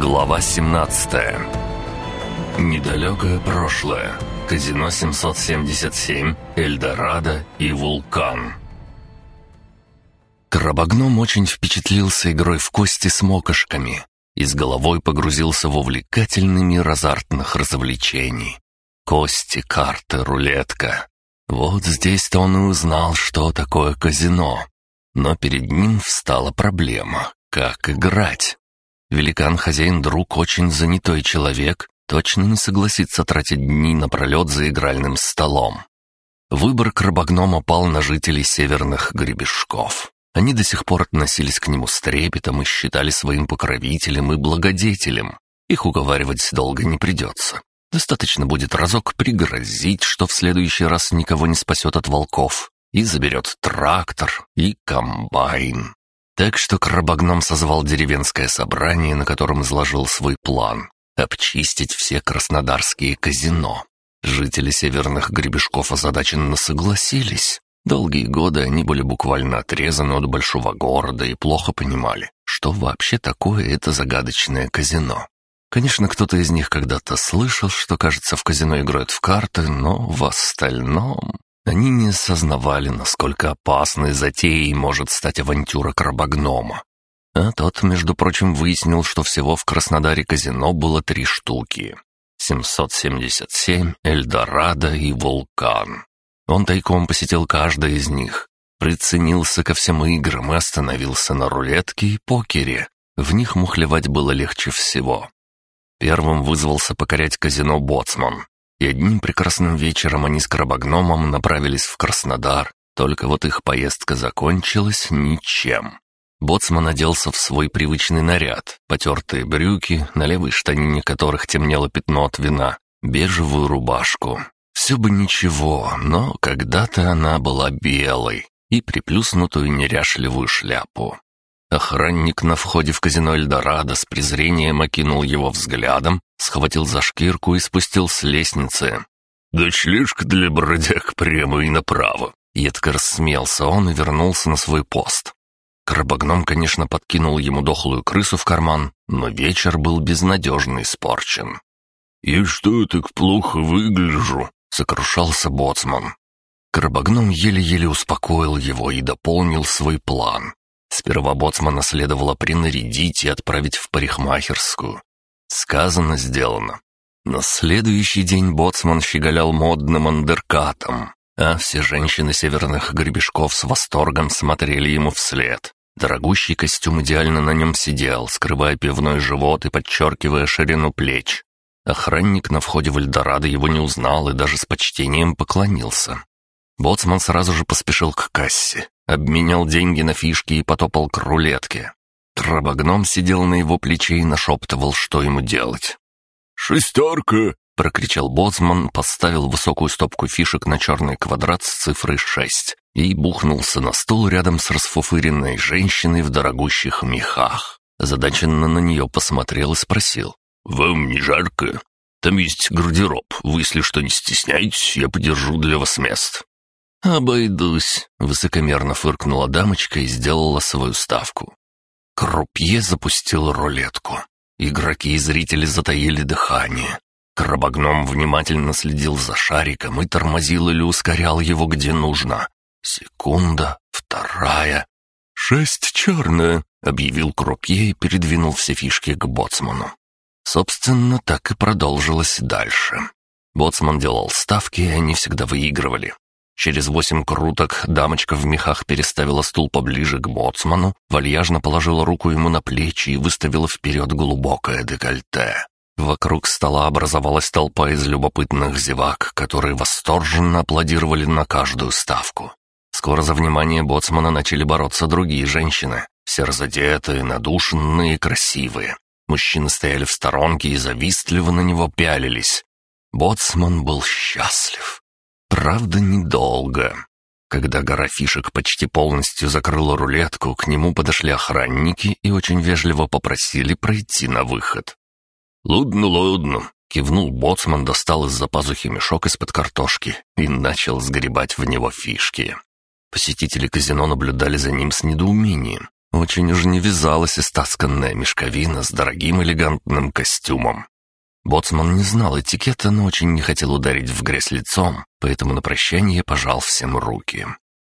Глава 17 Недалекое прошлое. Казино 777, Эльдорадо и Вулкан. Крабогном очень впечатлился игрой в кости с мокошками и с головой погрузился в увлекательный мир азартных развлечений. Кости, карты, рулетка. Вот здесь-то он и узнал, что такое казино. Но перед ним встала проблема — как играть. Великан-хозяин-друг очень занятой человек, точно не согласится тратить дни напролет за игральным столом. Выбор крабогнома пал на жителей северных гребешков. Они до сих пор относились к нему с трепетом и считали своим покровителем и благодетелем. Их уговаривать долго не придется. Достаточно будет разок пригрозить, что в следующий раз никого не спасет от волков, и заберет трактор и комбайн. Так что крабогном созвал деревенское собрание, на котором изложил свой план — обчистить все краснодарские казино. Жители северных гребешков озадаченно согласились. Долгие годы они были буквально отрезаны от большого города и плохо понимали, что вообще такое это загадочное казино. Конечно, кто-то из них когда-то слышал, что, кажется, в казино играют в карты, но в остальном... Они не осознавали, насколько опасной затеей может стать авантюра крабогнома. А тот, между прочим, выяснил, что всего в Краснодаре казино было три штуки. 777, Эльдорадо и Вулкан. Он тайком посетил каждое из них, приценился ко всем играм и остановился на рулетке и покере. В них мухлевать было легче всего. Первым вызвался покорять казино Боцман. И одним прекрасным вечером они с крабогномом направились в Краснодар, только вот их поездка закончилась ничем. Боцман оделся в свой привычный наряд, потертые брюки, на левой штанине которых темнело пятно от вина, бежевую рубашку. Все бы ничего, но когда-то она была белой и приплюснутую неряшливую шляпу. Охранник на входе в казино Эльдорадо с презрением окинул его взглядом, схватил за шкирку и спустил с лестницы. «Дочлишка для бродяг прямо и направо!» Едко рассмеялся он и вернулся на свой пост. Крабогном, конечно, подкинул ему дохлую крысу в карман, но вечер был безнадежно испорчен. «И что я так плохо выгляжу?» — сокрушался боцман. Крабогном еле-еле успокоил его и дополнил свой план. Сперва боцмана следовало принарядить и отправить в парикмахерскую. Сказано, сделано. На следующий день боцман щеголял модным андеркатом, а все женщины северных гребешков с восторгом смотрели ему вслед. Дорогущий костюм идеально на нем сидел, скрывая пивной живот и подчеркивая ширину плеч. Охранник на входе в Эльдорадо его не узнал и даже с почтением поклонился. Боцман сразу же поспешил к кассе, обменял деньги на фишки и потопал к рулетке. Трабогном сидел на его плече и нашептывал, что ему делать. «Шестерка!» — прокричал боцман, поставил высокую стопку фишек на черный квадрат с цифрой шесть и бухнулся на стул рядом с расфуфыренной женщиной в дорогущих мехах. Задаченно на нее посмотрел и спросил. «Вам не жарко? Там есть гардероб. Вы, если что, не стесняйтесь, я подержу для вас мест». «Обойдусь», — высокомерно фыркнула дамочка и сделала свою ставку. Крупье запустил рулетку. Игроки и зрители затаили дыхание. Крабогном внимательно следил за шариком и тормозил или ускорял его где нужно. Секунда, вторая. «Шесть черная», — объявил Крупье и передвинул все фишки к боцману. Собственно, так и продолжилось дальше. Боцман делал ставки, и они всегда выигрывали. Через восемь круток дамочка в мехах переставила стул поближе к боцману, вальяжно положила руку ему на плечи и выставила вперед глубокое декольте. Вокруг стола образовалась толпа из любопытных зевак, которые восторженно аплодировали на каждую ставку. Скоро за внимание боцмана начали бороться другие женщины, все разодетые, надушенные красивые. Мужчины стояли в сторонке и завистливо на него пялились. Боцман был счастлив. Правда, недолго. Когда гора фишек почти полностью закрыла рулетку, к нему подошли охранники и очень вежливо попросили пройти на выход. «Ладно, ладно», — кивнул боцман, достал из-за пазухи мешок из-под картошки и начал сгребать в него фишки. Посетители казино наблюдали за ним с недоумением. Очень уж не вязалась истасканная мешковина с дорогим элегантным костюмом. Боцман не знал этикета, но очень не хотел ударить в грязь лицом, поэтому на прощание пожал всем руки.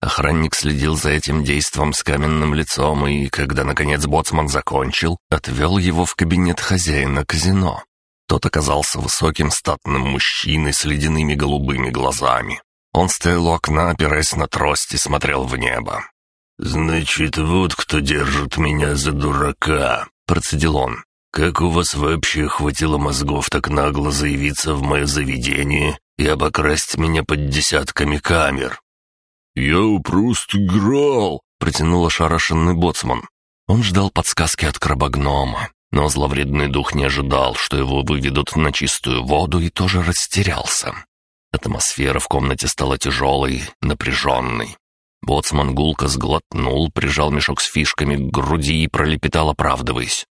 Охранник следил за этим действом с каменным лицом и, когда, наконец, боцман закончил, отвел его в кабинет хозяина казино. Тот оказался высоким статным мужчиной с ледяными голубыми глазами. Он стоял у окна, опираясь на трость и смотрел в небо. «Значит, вот кто держит меня за дурака», — процедил он. «Как у вас вообще хватило мозгов так нагло заявиться в мое заведение и обокрасть меня под десятками камер?» «Я просто играл», — протянул ошарашенный боцман. Он ждал подсказки от крабогнома, но зловредный дух не ожидал, что его выведут на чистую воду и тоже растерялся. Атмосфера в комнате стала тяжелой, напряженной. Боцман гулко сглотнул, прижал мешок с фишками к груди и пролепетал, оправдываясь.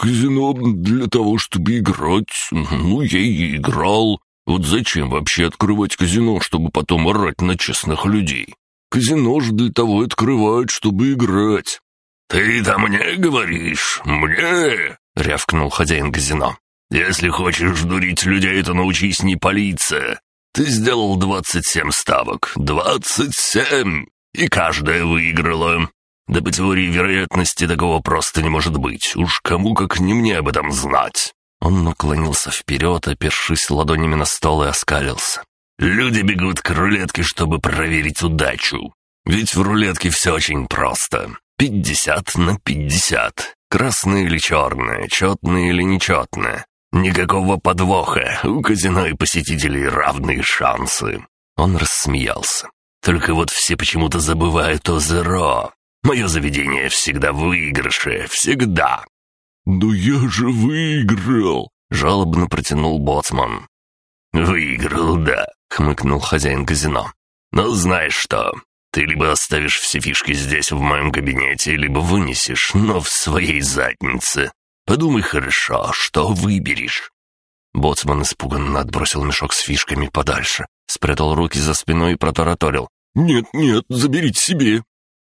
«Казино для того, чтобы играть. Ну, я и играл. Вот зачем вообще открывать казино, чтобы потом орать на честных людей? Казино же для того и открывают, чтобы играть». «Ты-то мне говоришь? Мне?» — рявкнул хозяин казино. «Если хочешь дурить людей, то научись не палиться. Ты сделал двадцать семь ставок. Двадцать семь! И каждая выиграла. Да по теории вероятности такого просто не может быть. Уж кому как не мне об этом знать. Он наклонился вперед, опершись ладонями на стол и оскалился. Люди бегут к рулетке, чтобы проверить удачу. Ведь в рулетке все очень просто. Пятьдесят на пятьдесят. Красное или черное, четное или нечетное. Никакого подвоха. У казино и посетителей равные шансы. Он рассмеялся. Только вот все почему-то забывают о зеро. Мое заведение всегда в выигрыше, всегда». «Да я же выиграл!» — жалобно протянул боцман. «Выиграл, да», — хмыкнул хозяин казино. «Но знаешь что, ты либо оставишь все фишки здесь, в моем кабинете, либо вынесешь, но в своей заднице. Подумай хорошо, что выберешь». Боцман испуганно отбросил мешок с фишками подальше, спрятал руки за спиной и протараторил. «Нет-нет, заберите себе».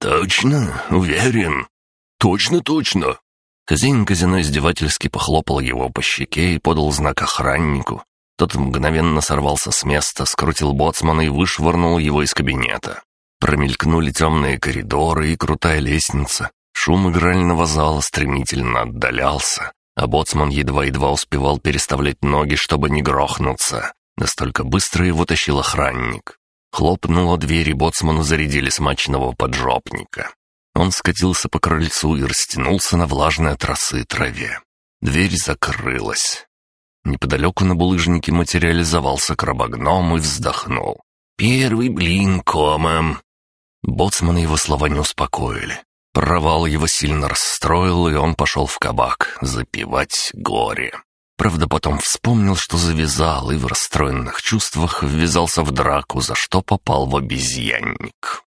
«Точно? Уверен?» «Точно, точно». Хозяин казино издевательски похлопал его по щеке и подал знак охраннику. Тот мгновенно сорвался с места, скрутил боцмана и вышвырнул его из кабинета. Промелькнули темные коридоры и крутая лестница. Шум игрального зала стремительно отдалялся, а боцман едва-едва успевал переставлять ноги, чтобы не грохнуться. Настолько быстро его тащил охранник. Хлопнула дверь, и боцману зарядили смачного поджопника. Он скатился по крыльцу и растянулся на влажной от траве. Дверь закрылась. Неподалеку на булыжнике материализовался крабогном и вздохнул. «Первый блин комом!» Боцмана его слова не успокоили. Провал его сильно расстроил, и он пошел в кабак запивать горе. Правда, потом вспомнил, что завязал, и в расстроенных чувствах ввязался в драку, за что попал в обезьянник.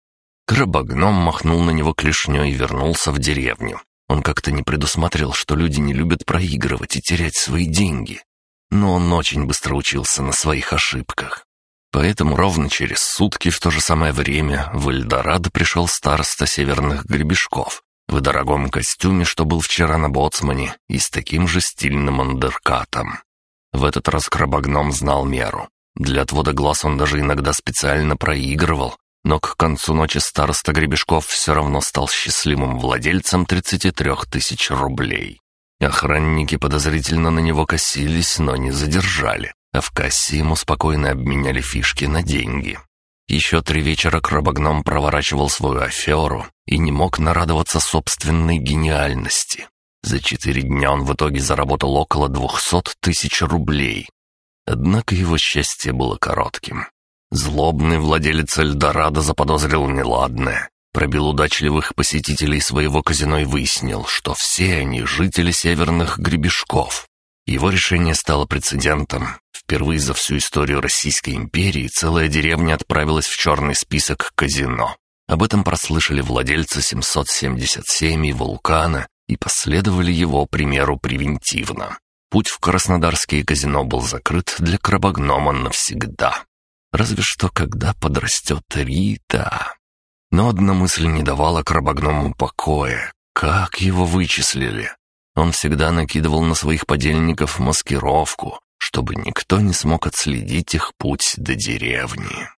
Крабогном махнул на него клешней и вернулся в деревню. Он как-то не предусмотрел, что люди не любят проигрывать и терять свои деньги. Но он очень быстро учился на своих ошибках. Поэтому ровно через сутки в то же самое время в Эльдорадо пришел староста северных гребешков, в дорогом костюме, что был вчера на боцмане, и с таким же стильным андеркатом. В этот раз крабогном знал меру. Для отвода глаз он даже иногда специально проигрывал, но к концу ночи староста Гребешков все равно стал счастливым владельцем 33 тысяч рублей. Охранники подозрительно на него косились, но не задержали, а в кассе ему спокойно обменяли фишки на деньги. Еще три вечера крабогном проворачивал свою аферу и не мог нарадоваться собственной гениальности. За четыре дня он в итоге заработал около двухсот тысяч рублей. Однако его счастье было коротким. Злобный владелец Эльдорадо заподозрил неладное, пробил удачливых посетителей своего казино и выяснил, что все они жители северных гребешков. Его решение стало прецедентом. Впервые за всю историю Российской империи целая деревня отправилась в черный список казино. Об этом прослышали владельцы 777 и «Вулкана» и последовали его примеру превентивно. Путь в краснодарские казино был закрыт для крабогнома навсегда. Разве что когда подрастет Рита. Но одна мысль не давала крабогному покоя. Как его вычислили? Он всегда накидывал на своих подельников маскировку, чтобы никто не смог отследить их путь до деревни.